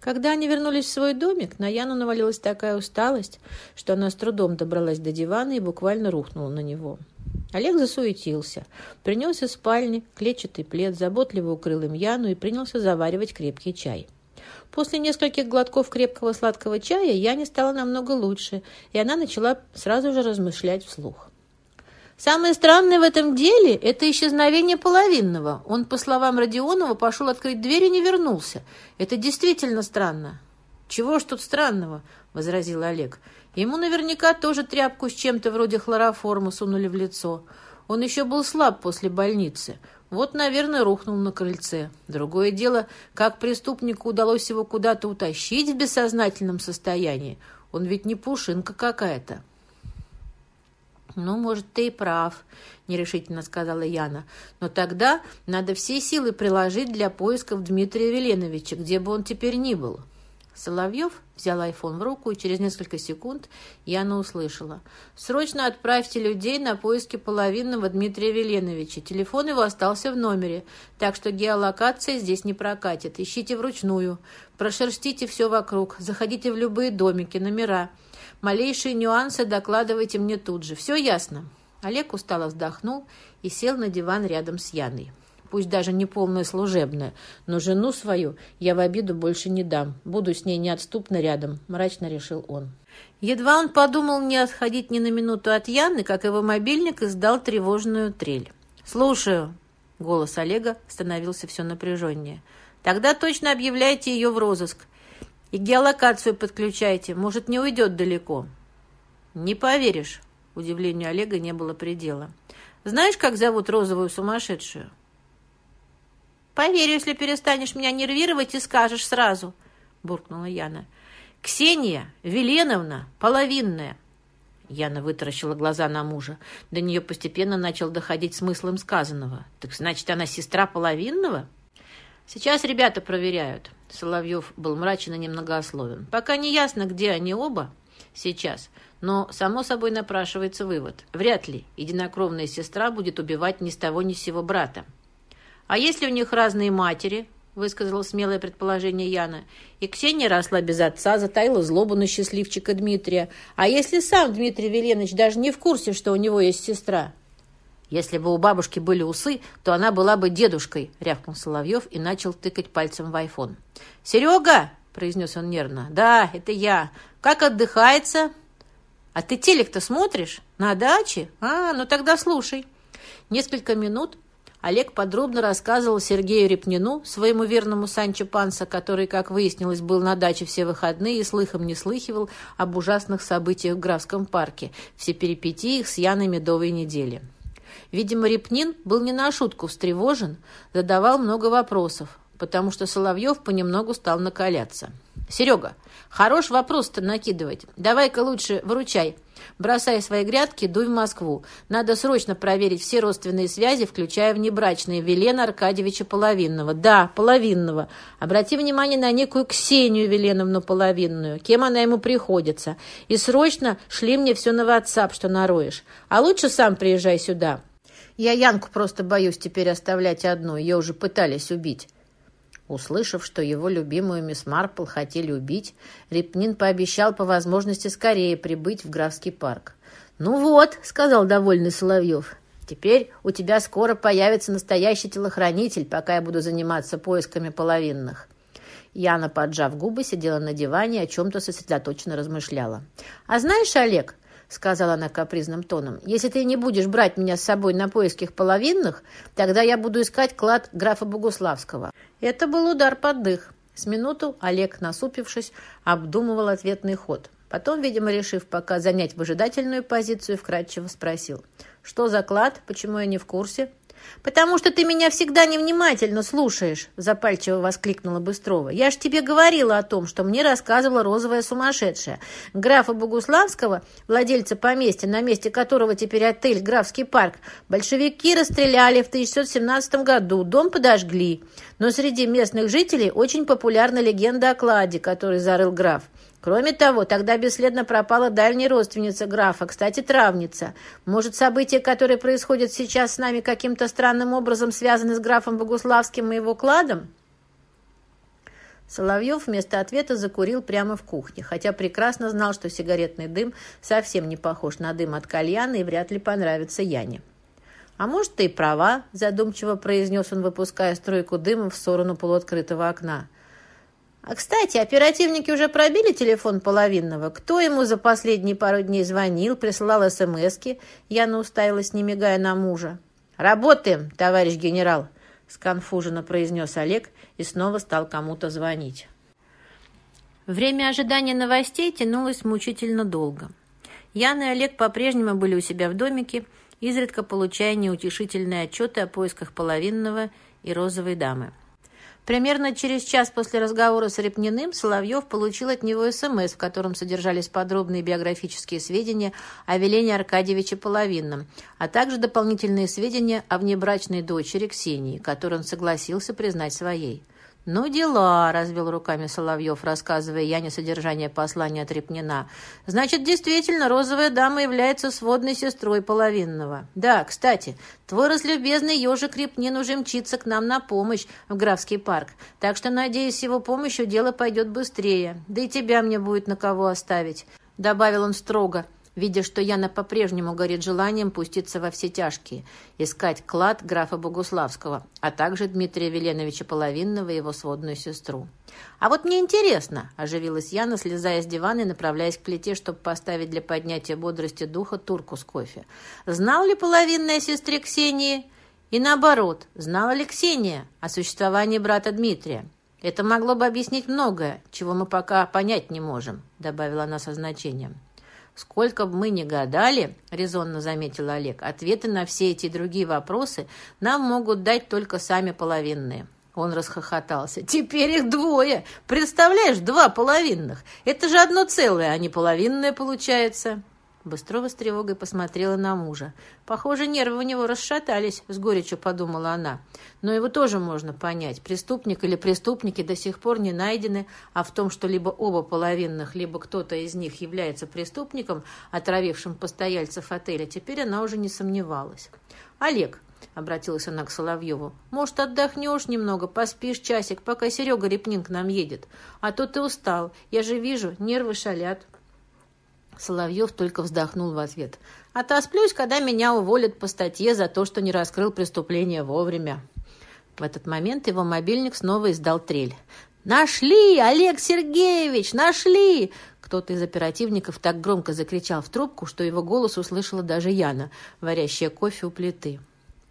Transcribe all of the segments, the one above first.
Когда они вернулись в свой домик, на Яну навалилась такая усталость, что она с трудом добралась до дивана и буквально рухнула на него. Олег засуетился, принес из спальни клетчатый плед, заботливо укрыл им Яну и принялся заваривать крепкий чай. После нескольких глотков крепкого сладкого чая Яне стало намного лучше, и она начала сразу же размышлять вслух. Самое странное в этом деле – это исчезновение половинного. Он, по словам Родионова, пошел открыть дверь и не вернулся. Это действительно странно. «Чего ж тут странного?» – возразил Олег. Ему наверняка тоже тряпку с чем-то вроде хлороформа сунули в лицо. Он еще был слаб после больницы. Вот, наверное, рухнул на крыльце. Другое дело, как преступнику удалось его куда-то утащить в бессознательном состоянии. Он ведь не пушинка какая-то. «Ну, может, ты и прав», — нерешительно сказала Яна. «Но тогда надо все силы приложить для поисков Дмитрия Веленовича, где бы он теперь ни был». Соловьев взял айфон в руку, и через несколько секунд Яна услышала. «Срочно отправьте людей на поиски половинного Дмитрия Веленовича. Телефон его остался в номере, так что геолокация здесь не прокатит. Ищите вручную. Прошерстите все вокруг. Заходите в любые домики, номера. Малейшие нюансы докладывайте мне тут же. Все ясно?» Олег устало вздохнул и сел на диван рядом с Яной пусть даже не полная служебная, но жену свою я в обиду больше не дам. Буду с ней неотступно рядом», – мрачно решил он. Едва он подумал не отходить ни на минуту от Яны, как его мобильник издал тревожную трель. «Слушаю», – голос Олега становился все напряженнее. «Тогда точно объявляйте ее в розыск. И геолокацию подключайте, может, не уйдет далеко». «Не поверишь», – удивлению Олега не было предела. «Знаешь, как зовут розовую сумасшедшую?» «Поверю, если перестанешь меня нервировать и скажешь сразу», — буркнула Яна. «Ксения Веленовна, половинная». Яна вытаращила глаза на мужа. До нее постепенно начал доходить смысл им сказанного. «Так значит, она сестра половинного?» «Сейчас ребята проверяют». Соловьев был мрачен и немногословен. «Пока не ясно, где они оба сейчас, но, само собой, напрашивается вывод. Вряд ли единокровная сестра будет убивать ни с того ни с сего брата. «А если у них разные матери?» – высказала смелое предположение Яна. И Ксения росла без отца, затаила злобу на счастливчика Дмитрия. А если сам Дмитрий Веленович даже не в курсе, что у него есть сестра? «Если бы у бабушки были усы, то она была бы дедушкой», — рявкнул Соловьев и начал тыкать пальцем в айфон. «Серега!» — произнес он нервно. «Да, это я. Как отдыхается?» «А ты телек-то смотришь? На даче? А, ну тогда слушай». Несколько минут Олег подробно рассказывал Сергею Репнину, своему верному Санчо Панса, который, как выяснилось, был на даче все выходные и слыхом не слыхивал об ужасных событиях в Графском парке, все перипетии их с Яной Медовой недели. Видимо, Репнин был не на шутку встревожен, задавал много вопросов, потому что Соловьев понемногу стал накаляться. «Серега, хорош вопрос-то накидывать. Давай-ка лучше выручай. Бросай свои грядки, дуй в Москву. Надо срочно проверить все родственные связи, включая внебрачные Велена Аркадьевича Половинного. Да, Половинного. Обрати внимание на некую Ксению Веленовну Половинную. Кем она ему приходится. И срочно шли мне все на WhatsApp, что нароешь. А лучше сам приезжай сюда. Я Янку просто боюсь теперь оставлять одну. Ее уже пытались убить. Услышав, что его любимую мисс Марпл хотели убить, Репнин пообещал по возможности скорее прибыть в Графский парк. «Ну вот», — сказал довольный Соловьев, — «теперь у тебя скоро появится настоящий телохранитель, пока я буду заниматься поисками половинных». Яна, поджав губы, сидела на диване и о чем-то сосредоточенно размышляла. «А знаешь, Олег», — сказала она капризным тоном. «Если ты не будешь брать меня с собой на поиских половинных, тогда я буду искать клад графа Богуславского». Это был удар под дых. С минуту Олег, насупившись, обдумывал ответный ход. Потом, видимо, решив пока занять выжидательную позицию, вкратчиво спросил. «Что за клад? Почему я не в курсе?» «Потому что ты меня всегда невнимательно слушаешь», – запальчиво воскликнула Быстрова. «Я ж тебе говорила о том, что мне рассказывала розовая сумасшедшая. Графа Богуславского, владельца поместья, на месте которого теперь отель «Графский парк», большевики расстреляли в 1917 году, дом подожгли. Но среди местных жителей очень популярна легенда о кладе, который зарыл граф. Кроме того, тогда бесследно пропала дальняя родственница графа, кстати, травница. Может, события, которые происходят сейчас с нами, каким-то странным образом связаны с графом Богуславским и его кладом? Соловьев вместо ответа закурил прямо в кухне, хотя прекрасно знал, что сигаретный дым совсем не похож на дым от кальяна и вряд ли понравится Яне. «А может, ты и права», – задумчиво произнес он, выпуская струйку дыма в сторону полуоткрытого окна. «А, кстати, оперативники уже пробили телефон половинного. Кто ему за последние пару дней звонил, присылал СМСки?» Яна уставилась, не мигая на мужа. «Работаем, товарищ генерал», – сконфуженно произнес Олег и снова стал кому-то звонить. Время ожидания новостей тянулось мучительно долго. Яна и Олег по-прежнему были у себя в домике, изредка получая неутешительные отчеты о поисках половинного и розовой дамы. Примерно через час после разговора с Репниным Соловьев получил от него СМС, в котором содержались подробные биографические сведения о Велене Аркадьевиче Половинном, а также дополнительные сведения о внебрачной дочери Ксении, которую он согласился признать своей. «Ну, дела», — развел руками Соловьев, рассказывая Яне содержание послания от Репнина. «Значит, действительно, розовая дама является сводной сестрой половинного. Да, кстати, твой разлюбезный ежик Репнин уже мчится к нам на помощь в Графский парк, так что, надеюсь, его помощью дело пойдет быстрее. Да и тебя мне будет на кого оставить», — добавил он строго, видя, что Яна по-прежнему горит желанием пуститься во все тяжкие, искать клад графа Богуславского, а также Дмитрия Веленовича Половинного и его сводную сестру. «А вот мне интересно», – оживилась Яна, слезая с дивана и направляясь к плите, чтобы поставить для поднятия бодрости духа турку с кофе. «Знал ли Половинная сестре Ксении?» И наоборот, знала ли Ксения о существовании брата Дмитрия? Это могло бы объяснить многое, чего мы пока понять не можем, добавила она со значением. Сколько бы мы ни гадали, резонно заметил Олег, ответы на все эти другие вопросы нам могут дать только сами половинные. Он расхохотался. «Теперь их двое! Представляешь, два половинных! Это же одно целое, а не половинное получается!» Быстрова с тревогой посмотрела на мужа. «Похоже, нервы у него расшатались», — с горечью подумала она. «Но его тоже можно понять. Преступник или преступники до сих пор не найдены, а в том, что либо оба половинных, либо кто-то из них является преступником, отравившим постояльцев отеля, теперь она уже не сомневалась. «Олег», — обратилась она к Соловьеву. «Может, отдохнешь немного, поспишь часик, пока Серега Репнин к нам едет? А то ты устал. Я же вижу, нервы шалят». Соловьев только вздохнул в ответ. «Отосплюсь, когда меня уволят по статье за то, что не раскрыл преступление вовремя». В этот момент его мобильник снова издал трель. «Нашли! Олег Сергеевич! Нашли!» Кто-то из оперативников так громко закричал в трубку, что его голос услышала даже Яна, варящая кофе у плиты.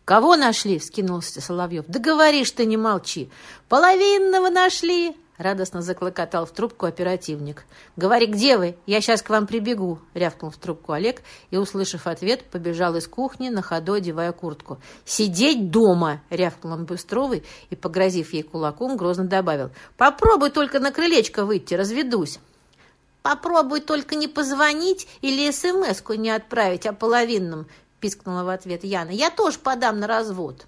«Кого нашли?» — вскинулся Соловьев. «Да говоришь ты, не молчи! Половинного нашли!» Радостно заклокотал в трубку оперативник. «Говори, где вы? Я сейчас к вам прибегу!» Рявкнул в трубку Олег и, услышав ответ, побежал из кухни, на ходу одевая куртку. «Сидеть дома!» — рявкнул он Быстровый и, погрозив ей кулаком, грозно добавил. «Попробуй только на крылечко выйти, разведусь!» «Попробуй только не позвонить или смс-ку не отправить о половинном!» — пискнула в ответ Яна. «Я тоже подам на развод!»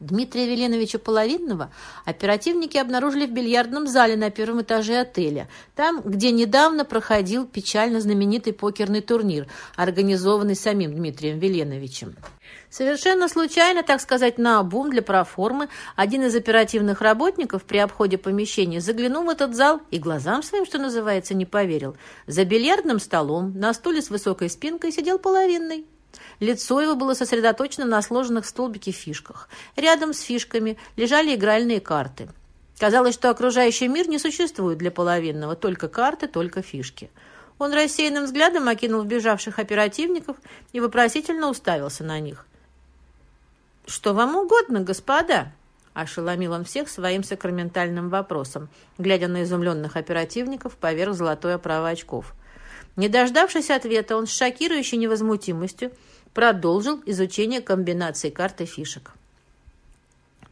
Дмитрия Веленовича Половинного оперативники обнаружили в бильярдном зале на первом этаже отеля, там, где недавно проходил печально знаменитый покерный турнир, организованный самим Дмитрием Веленовичем. Совершенно случайно, так сказать, на обум для проформы, один из оперативных работников при обходе помещения заглянул в этот зал и глазам своим, что называется, не поверил. За бильярдным столом на стуле с высокой спинкой сидел половинный. Лицо его было сосредоточено на сложенных в столбике фишках. Рядом с фишками лежали игральные карты. Казалось, что окружающий мир не существует для половинного, только карты, только фишки. Он рассеянным взглядом окинул вбежавших оперативников и вопросительно уставился на них. «Что вам угодно, господа?» Ошеломил он всех своим сакраментальным вопросом, глядя на изумленных оперативников поверх золотой оправы очков. Не дождавшись ответа, он с шокирующей невозмутимостью продолжил изучение комбинаций карт и фишек.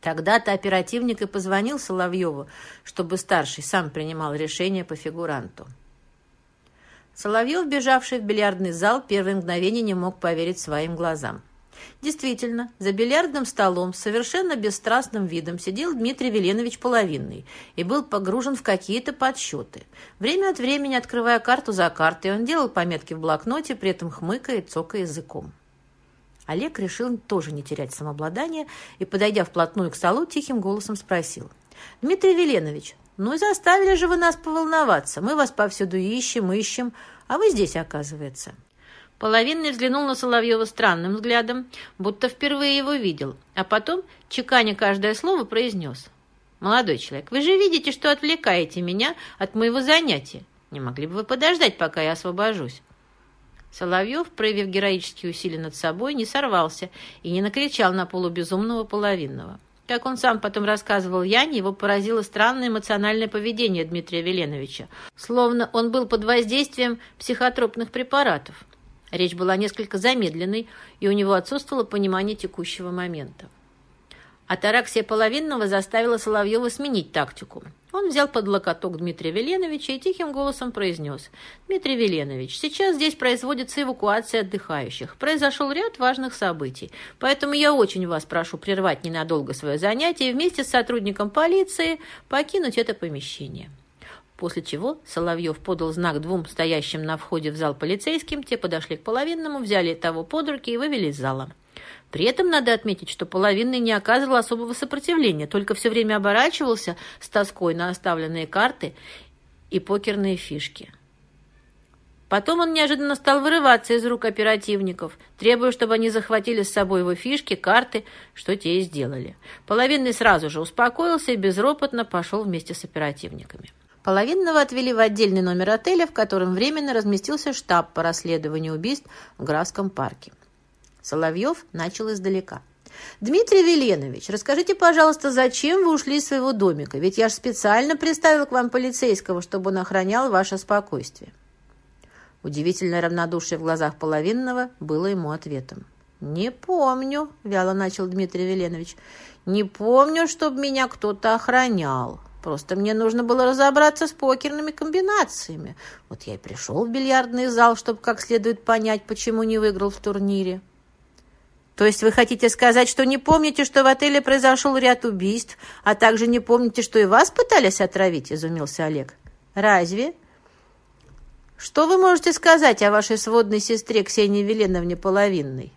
Тогда-то оперативник и позвонил Соловьеву, чтобы старший сам принимал решение по фигуранту. Соловьев, бежавший в бильярдный зал, первое мгновение не мог поверить своим глазам. Действительно, за бильярдным столом с совершенно бесстрастным видом сидел Дмитрий Веленович Половинный и был погружен в какие-то подсчеты. Время от времени, открывая карту за картой, он делал пометки в блокноте, при этом хмыкая и цокая языком. Олег решил тоже не терять самообладание и, подойдя вплотную к столу, тихим голосом спросил. «Дмитрий Веленович, ну и заставили же вы нас поволноваться. Мы вас повсюду ищем, ищем, а вы здесь, оказывается». Половинный взглянул на Соловьева странным взглядом, будто впервые его видел, а потом, чеканя каждое слово, произнес. «Молодой человек, вы же видите, что отвлекаете меня от моего занятия. Не могли бы вы подождать, пока я освобожусь?» Соловьев, проявив героические усилия над собой, не сорвался и не накричал на полубезумного половинного. Как он сам потом рассказывал Яне, его поразило странное эмоциональное поведение Дмитрия Веленовича, словно он был под воздействием психотропных препаратов. Речь была несколько замедленной, и у него отсутствовало понимание текущего момента. Атараксия половинного заставила Соловьева сменить тактику. Он взял под локоток Дмитрия Веленовича и тихим голосом произнес. «Дмитрий Веленович, сейчас здесь производится эвакуация отдыхающих. Произошел ряд важных событий, поэтому я очень вас прошу прервать ненадолго свое занятие и вместе с сотрудником полиции покинуть это помещение». После чего Соловьев подал знак двум стоящим на входе в зал полицейским, те подошли к половинному, взяли того под руки и вывели из зала. При этом надо отметить, что половинный не оказывал особого сопротивления, только все время оборачивался с тоской на оставленные карты и покерные фишки. Потом он неожиданно стал вырываться из рук оперативников, требуя, чтобы они захватили с собой его фишки, карты, что те и сделали. Половинный сразу же успокоился и безропотно пошел вместе с оперативниками. Половинного отвели в отдельный номер отеля, в котором временно разместился штаб по расследованию убийств в Графском парке. Соловьев начал издалека. «Дмитрий Веленович, расскажите, пожалуйста, зачем вы ушли из своего домика? Ведь я же специально приставил к вам полицейского, чтобы он охранял ваше спокойствие». Удивительное равнодушие в глазах половинного было ему ответом. «Не помню», — вяло начал Дмитрий Веленович, «не помню, чтобы меня кто-то охранял. Просто мне нужно было разобраться с покерными комбинациями. Вот я и пришел в бильярдный зал, чтобы как следует понять, почему не выиграл в турнире». То есть вы хотите сказать, что не помните, что в отеле произошел ряд убийств, а также не помните, что и вас пытались отравить?» – изумился Олег. «Разве?» «Что вы можете сказать о вашей сводной сестре Ксении Веленовне Половинной?»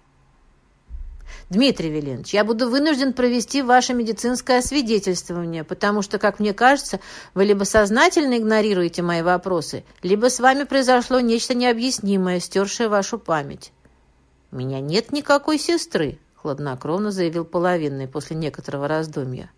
«Дмитрий Веленович, я буду вынужден провести ваше медицинское освидетельствование, потому что, как мне кажется, вы либо сознательно игнорируете мои вопросы, либо с вами произошло нечто необъяснимое, стершее вашу память». «У меня нет никакой сестры», — хладнокровно заявил половинный после некоторого раздумья.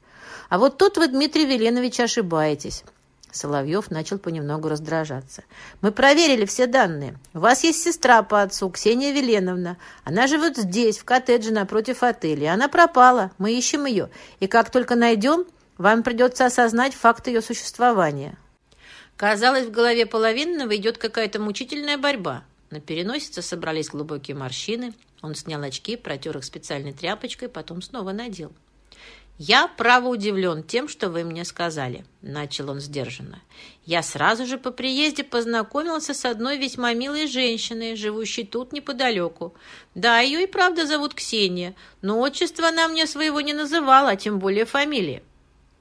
«А вот тут вы, Дмитрий Веленович, ошибаетесь». Соловьев начал понемногу раздражаться. «Мы проверили все данные. У вас есть сестра по отцу, Ксения Веленовна. Она живет здесь, в коттедже напротив отеля. Она пропала. Мы ищем ее. И как только найдем, вам придется осознать факт ее существования». Казалось, в голове половинного идет какая-то мучительная борьба. На переносице собрались глубокие морщины. Он снял очки, протер их специальной тряпочкой, потом снова надел. «Я, право, удивлен тем, что вы мне сказали», — начал он сдержанно. «Я сразу же по приезде познакомился с одной весьма милой женщиной, живущей тут неподалеку. Да, ее и правда зовут Ксения, но отчество она мне своего не называла, а тем более фамилии.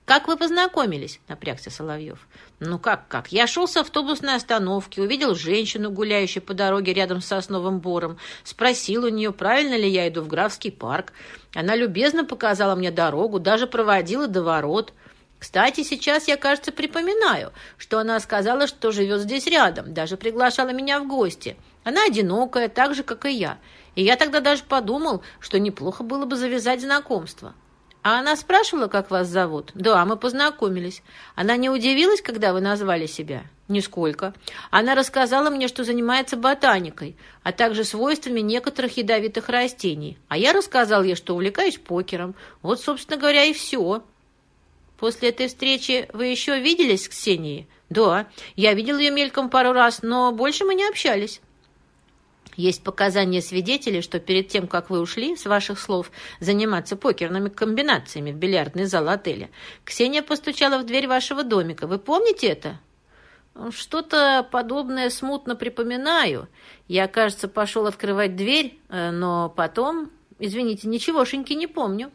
«Как вы познакомились?» – напрягся Соловьев. «Ну как-как? Я шел с автобусной остановки, увидел женщину, гуляющую по дороге рядом с сосновым бором, спросил у нее, правильно ли я иду в Графский парк. Она любезно показала мне дорогу, даже проводила до ворот». Кстати, сейчас я, кажется, припоминаю, что она сказала, что живет здесь рядом, даже приглашала меня в гости. Она одинокая, так же, как и я. И я тогда даже подумал, что неплохо было бы завязать знакомство. А она спрашивала, как вас зовут? Да, мы познакомились. Она не удивилась, когда вы назвали себя? Нисколько. Она рассказала мне, что занимается ботаникой, а также свойствами некоторых ядовитых растений. А я рассказал ей, что увлекаюсь покером. Вот, собственно говоря, и все. После этой встречи вы еще виделись с Ксенией? Да, я видел ее мельком пару раз, но больше мы не общались. Есть показания свидетелей, что перед тем, как вы ушли, с ваших слов, заниматься покерными комбинациями в бильярдный зал отеля, Ксения постучала в дверь вашего домика. Вы помните это? Что-то подобное смутно припоминаю. Я, кажется, пошел открывать дверь, э, но потом, извините, ничегошеньки не помню.